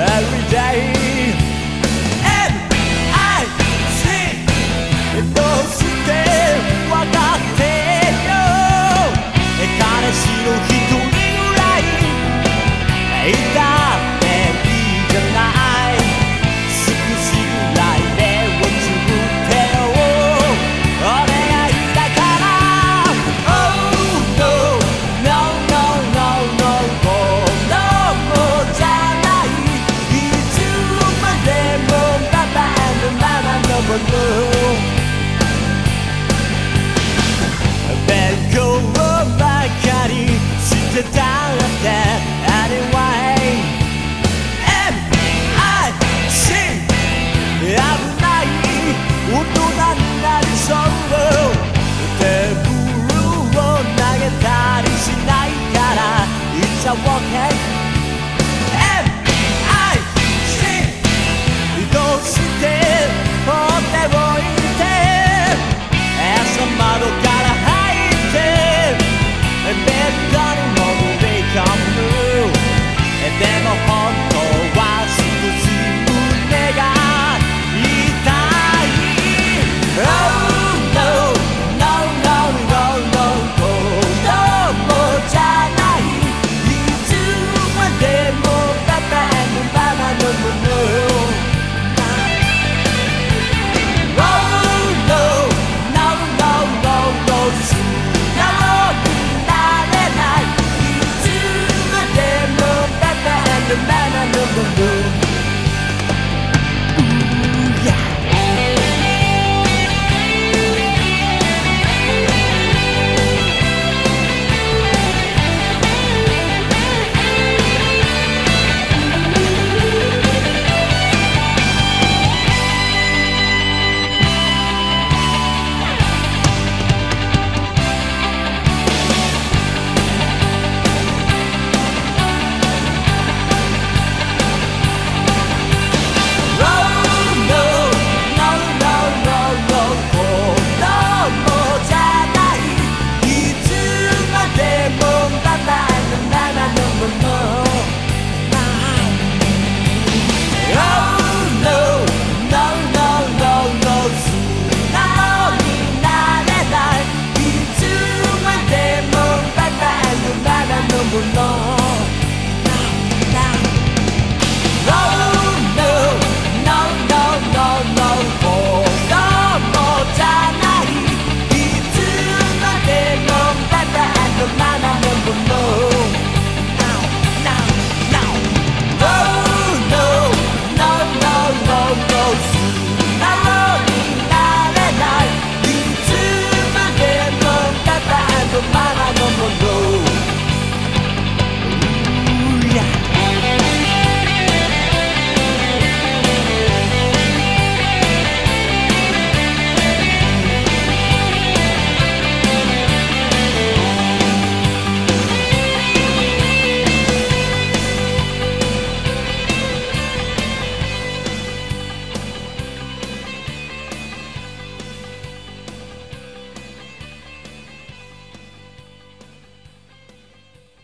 every day.